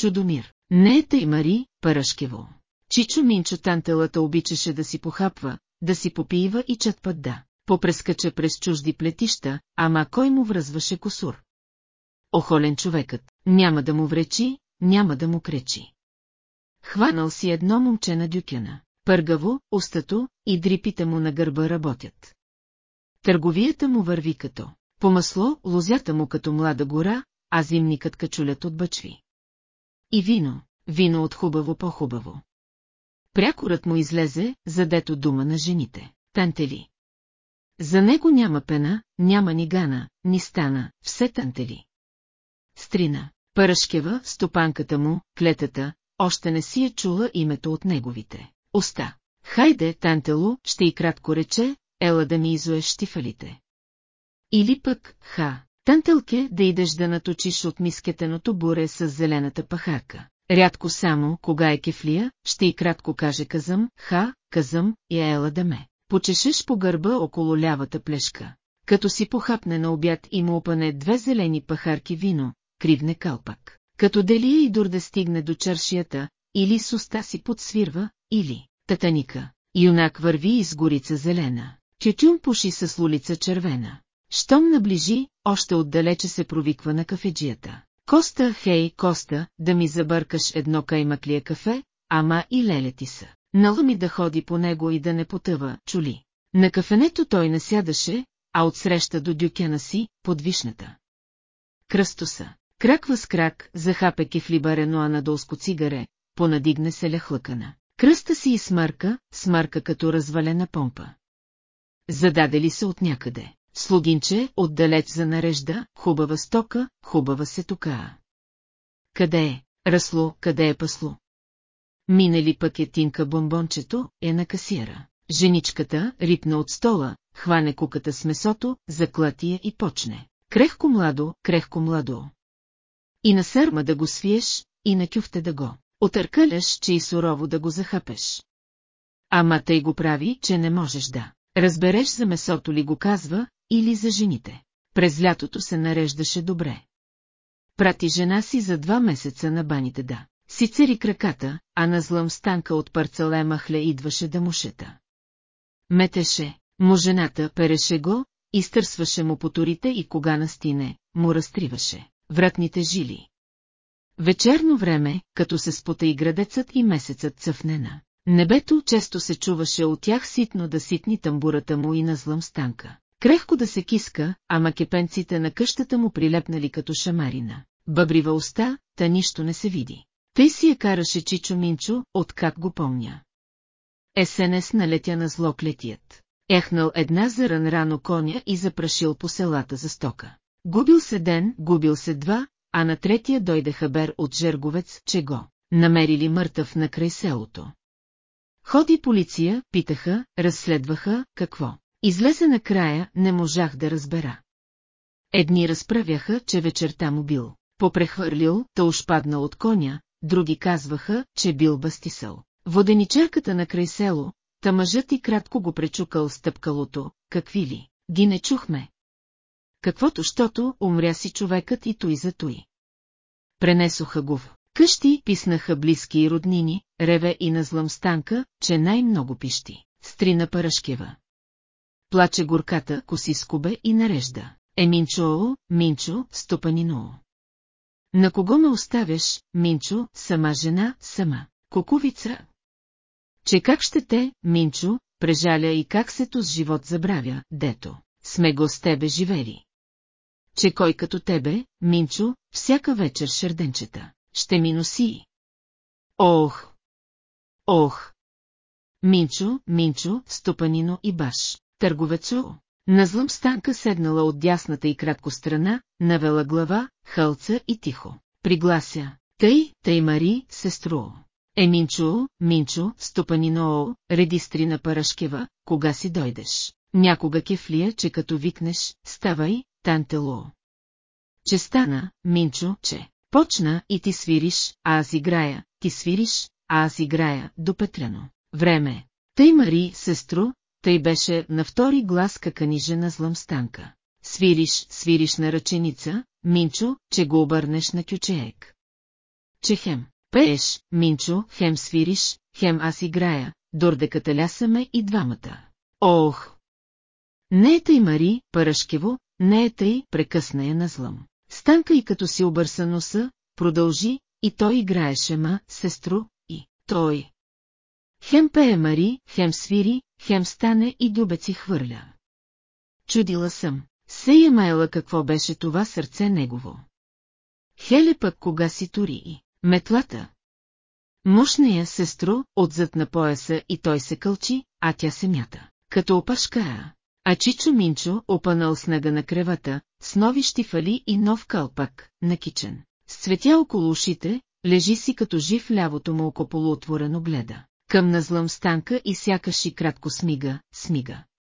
Чудомир. Не е тъй, Мари, Парашкево. Чичо Минчо тантелата обичаше да си похапва, да си попива и път да попрескача през чужди плетища, ама кой му връзваше косур? Охолен човекът, няма да му вречи, няма да му кречи. Хванал си едно момче на дюкена. Пъргаво, устато и дрипите му на гърба работят. Търговията му върви като по масло, лозята му като млада гора, а зимникът качулят от бъчви. И вино, вино от хубаво по-хубаво. Прякорът му излезе, задето дума на жените. Тантели. За него няма пена, няма ни гана, ни стана, все тантели. Стрина, Парашкева, стопанката му, клетата, още не си е чула името от неговите. Оста. Хайде, тантело, ще и кратко рече, ела да ми изуеш штифалите. Или пък, ха, тантелке, да идеш да наточиш от мискетеното буре с зелената пахарка. Рядко само, кога е кефлия, ще и кратко каже казъм, ха, казъм, и ела да ме. Почешеш по гърба около лявата плешка. Като си похапне на обяд и му опане две зелени пахарки вино, кривне калпак. Като Делия и Дурда стигне до чаршията, или с уста си подсвирва, или татаника. Юнак върви из горица зелена. Тютюн пуши с лулица червена. Щом наближи, още отдалече се провиква на кафеджията. Коста, хей, Коста, да ми забъркаш едно каймаклия кафе, ама и лелети са. Нала ми да ходи по него и да не потъва, чули. На кафенето той не сядаше, а отсреща до дюкена си, под вишната. Кръстоса. Краква с крак, захапе кефлиба Ренуа на долско цигаре, понадигне се ляхлъкана. Кръста си и смърка, смърка като развалена помпа. Зададе ли се от някъде? Слугинче, отдалеч за нарежда, хубава стока, хубава се тука. Къде е? Расло, къде е пасло? Минали пък е тинка бомбончето, е на касиера. Женичката, рипна от стола, хване куката с месото, заклати я и почне. Крехко младо, крехко младо. И на сърма да го свиеш, и на кюфте да го. Отъркаляш, че и сурово да го захапеш. Ама тъй го прави, че не можеш да. Разбереш за месото ли го казва, или за жените. През лятото се нареждаше добре. Прати жена си за два месеца на баните да. Си цери краката, а на злъм станка от парцале махле идваше да мушета. Метеше, му жената переше го, изтърсваше му поторите и кога настине, му разтриваше вратните жили. Вечерно време, като се спота и градецът и месецът цъфнена. Небето често се чуваше от тях ситно да ситни тамбурата му и на злъм станка. Крехко да се киска, ама кепенците на къщата му прилепнали като шамарина. Бъбрива уста, та нищо не се види. Тъй си я караше Чичо Минчо, откак го помня. Есенес налетя на злоклетият. Ехнал една заран рано коня и запрашил по селата за стока. Губил се ден, губил се два, а на третия дойде хабер от Жерговец, че го намерили мъртъв на край селото. Ходи полиция, питаха, разследваха, какво. Излезе накрая, не можах да разбера. Едни разправяха, че вечерта му бил попрехвърлил, та уж паднал от коня, други казваха, че бил бастисъл. Воденичерката на край село, та мъжът и кратко го пречукал стъпкалото, какви ли, ги не чухме. Каквото щото, умря си човекът и той за той. Пренесоха го в къщи, писнаха близки и роднини, реве и на злъм станка, че най-много пищи. Стрина Парашкева. Плаче горката, коси скубе и нарежда. Е Минчо, Минчо, стопанино. На кого ме оставяш, Минчо, сама жена, сама, куковица? Че как ще те, Минчо, прежаля и как се то с живот забравя, дето, сме го с тебе живели. Че кой като тебе, Минчо, всяка вечер шерденчета, ще ми носи. Ох! Ох! Минчо, Минчо, стопанино и баш, търговецо, на злъм станка седнала от дясната и кратко страна, навела глава, хълца и тихо. Приглася. Тъй, тъй Мари, сестро. Е Минчо, Минчо, стопанино, редистри на Парашкева, кога си дойдеш. Някога кефлия, че като викнеш, ставай, тантело. Че стана, Минчо, че. Почна и ти свириш, а аз играя, ти свириш, а аз играя, допетрено. Време. Тъй Мари, сестро, тъй беше на втори глас каканижа на злъмстанка. Свириш, свириш на ръченица, Минчо, че го обърнеш на кючеек. че хем пееш, Минчо, хем свириш, хем аз играя, дордеката лясаме и двамата. Ох! Не е тъй, Мари, Парашкево, не е тъй, прекъсна я на злъм. Станка и като си обърса носа, продължи, и той играеше ма, сестро, и той. Хем пее Мари, хем свири, хем стане и дубеци хвърля. Чудила съм, се я майла какво беше това сърце негово. Хеле пък кога си тури метлата. Мощния сестро, отзад на пояса и той се кълчи, а тя се мята, като опашкая. А Чичо Минчо, опанал снега на кревата, с нови щифали и нов кълпак, накичен. С цветя около ушите, лежи си като жив лявото му око полуотворено гледа. Към назлъм станка и сякаш и кратко смига, смига.